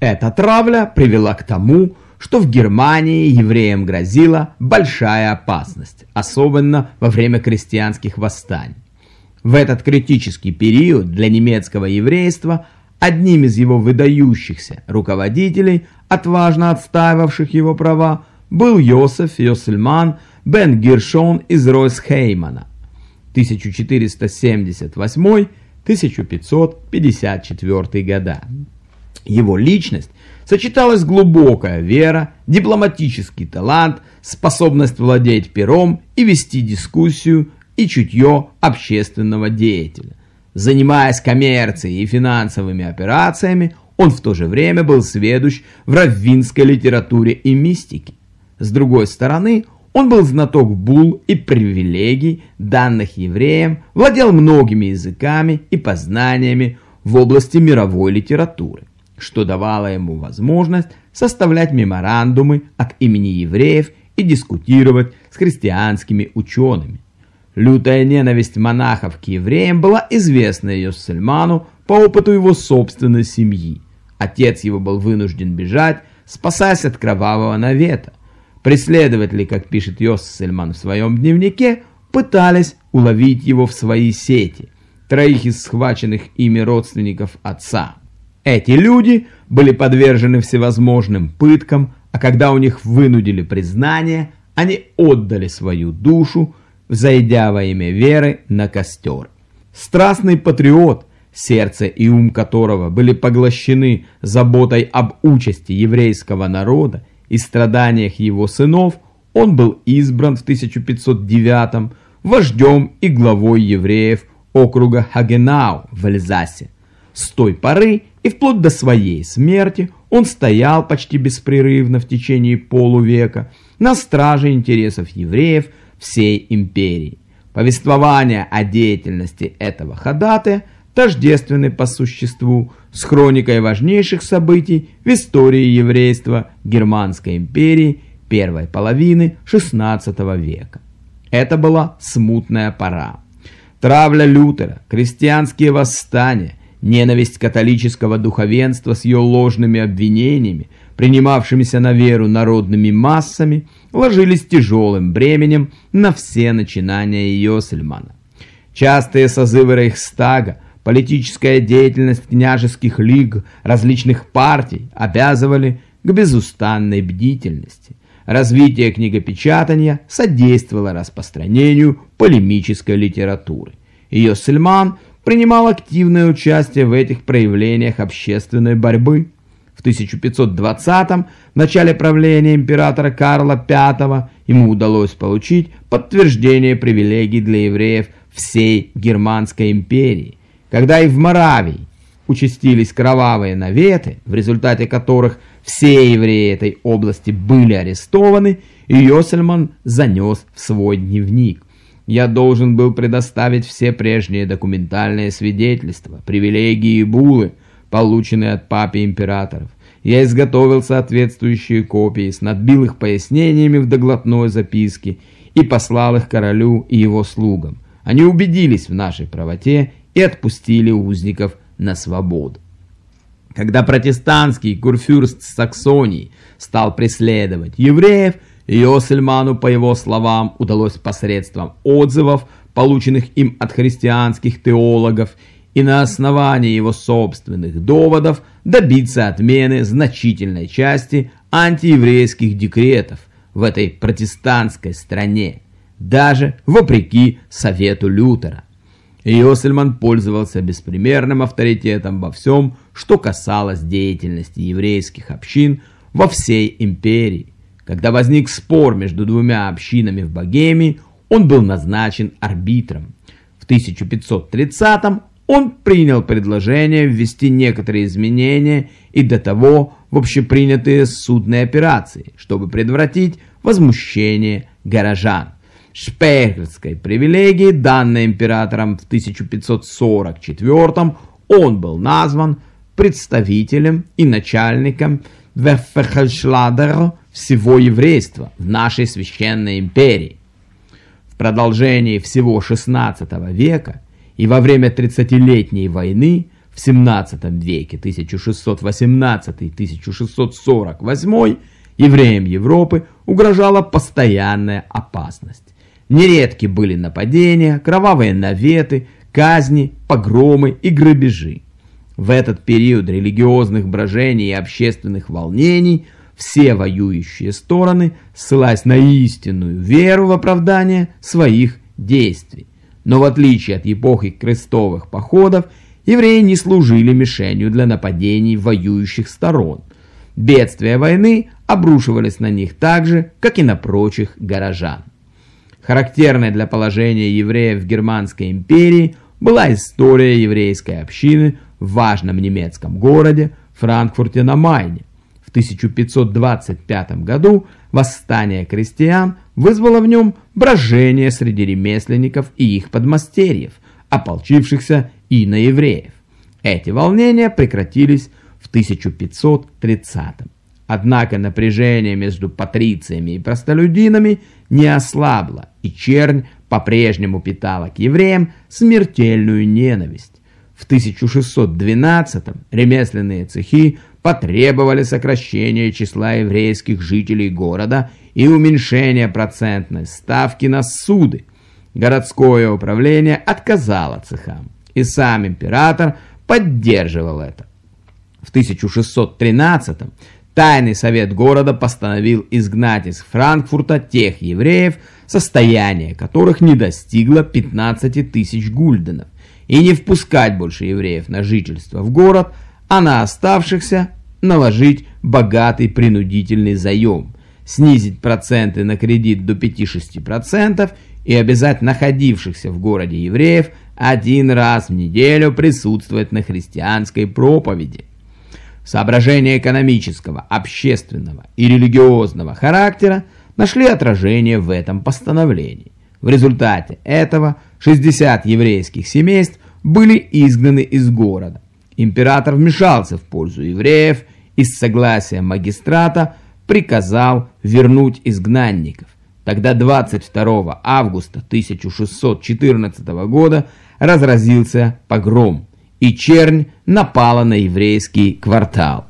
Эта травля привела к тому, что в Германии евреям грозила большая опасность, особенно во время крестьянских восстаний. В этот критический период для немецкого еврейства одним из его выдающихся руководителей, отважно отстаивавших его права, был Йосеф Йосельман бен Гершон из Ройсхеймана 1478-1554 года. Его личность сочеталась глубокая вера, дипломатический талант, способность владеть пером и вести дискуссию и чутье общественного деятеля. Занимаясь коммерцией и финансовыми операциями, он в то же время был сведущ в раввинской литературе и мистике. С другой стороны, он был знаток бул и привилегий, данных евреям, владел многими языками и познаниями в области мировой литературы что давало ему возможность составлять меморандумы от имени евреев и дискутировать с христианскими учеными. Лютая ненависть монахов к евреям была известна Йоссельману по опыту его собственной семьи. Отец его был вынужден бежать, спасаясь от кровавого навета. Преследователи, как пишет Йоссельман в своем дневнике, пытались уловить его в свои сети, троих из схваченных ими родственников отца. Эти люди были подвержены всевозможным пыткам, а когда у них вынудили признание, они отдали свою душу, взойдя во имя веры на костер. Страстный патриот, сердце и ум которого были поглощены заботой об участи еврейского народа и страданиях его сынов, он был избран в 1509 вождем и главой евреев округа Хагенау в Эльзасе. С той поры и вплоть до своей смерти он стоял почти беспрерывно в течение полувека на страже интересов евреев всей империи. Повествование о деятельности этого ходатая тождественны по существу с хроникой важнейших событий в истории еврейства Германской империи первой половины XVI века. Это была смутная пора. Травля Лютера, крестьянские восстания – Ненависть католического духовенства с ее ложными обвинениями, принимавшимися на веру народными массами, ложились тяжелым бременем на все начинания Йосельмана. Частые созывы Рейхстага, политическая деятельность княжеских лиг, различных партий обязывали к безустанной бдительности. Развитие книгопечатания содействовало распространению полемической литературы. Йосельман принимал активное участие в этих проявлениях общественной борьбы. В 1520-м, в начале правления императора Карла V, ему удалось получить подтверждение привилегий для евреев всей Германской империи. Когда и в Моравии участились кровавые наветы, в результате которых все евреи этой области были арестованы, Йосельман занес в свой дневник. Я должен был предоставить все прежние документальные свидетельства, привилегии и булы, полученные от папы императоров. Я изготовил соответствующие копии, снадбил их пояснениями в доглотной записке и послал их королю и его слугам. Они убедились в нашей правоте и отпустили узников на свободу. Когда протестантский курфюрст Саксонии стал преследовать евреев, Йосельману, по его словам, удалось посредством отзывов, полученных им от христианских теологов, и на основании его собственных доводов добиться отмены значительной части антиеврейских декретов в этой протестантской стране, даже вопреки совету Лютера. Йосельман пользовался беспримерным авторитетом во всем, что касалось деятельности еврейских общин во всей империи. Когда возник спор между двумя общинами в Богемии, он был назначен арбитром. В 1530-м он принял предложение ввести некоторые изменения и до того в общепринятые судные операции, чтобы предотвратить возмущение горожан. Шпейхерской привилегии, данной императором в 1544 он был назван представителем и начальником Веффехельшладера всего еврейства в нашей священной империи. В продолжении всего XVI века и во время Тридцатилетней войны в 17 веке 1618-1648 евреям Европы угрожала постоянная опасность. Нередки были нападения, кровавые наветы, казни, погромы и грабежи. В этот период религиозных брожений и общественных волнений все воюющие стороны, ссылаясь на истинную веру в оправдание своих действий. Но в отличие от эпохи крестовых походов, евреи не служили мишенью для нападений воюющих сторон. Бедствия войны обрушивались на них так же, как и на прочих горожан. Характерной для положения евреев в Германской империи была история еврейской общины в важном немецком городе Франкфурте на Майне. В 1525 году восстание крестьян вызвало в нем брожение среди ремесленников и их подмастерьев, ополчившихся и на евреев. Эти волнения прекратились в 1530 -м. Однако напряжение между патрициями и простолюдинами не ослабло, и чернь по-прежнему питала к евреям смертельную ненависть. В 1612 ремесленные цехи потребовали сокращения числа еврейских жителей города и уменьшения процентной ставки на суды. Городское управление отказало цехам, и сам император поддерживал это. В 1613 Тайный совет города постановил изгнать из Франкфурта тех евреев, состояние которых не достигло 15 тысяч гульденов, и не впускать больше евреев на жительство в город, а на оставшихся наложить богатый принудительный заем, снизить проценты на кредит до 5-6% и обязать находившихся в городе евреев один раз в неделю присутствовать на христианской проповеди. Соображения экономического, общественного и религиозного характера нашли отражение в этом постановлении. В результате этого 60 еврейских семейств были изгнаны из города. Император вмешался в пользу евреев и с согласия магистрата приказал вернуть изгнанников. Тогда 22 августа 1614 года разразился погром и чернь напала на еврейский квартал.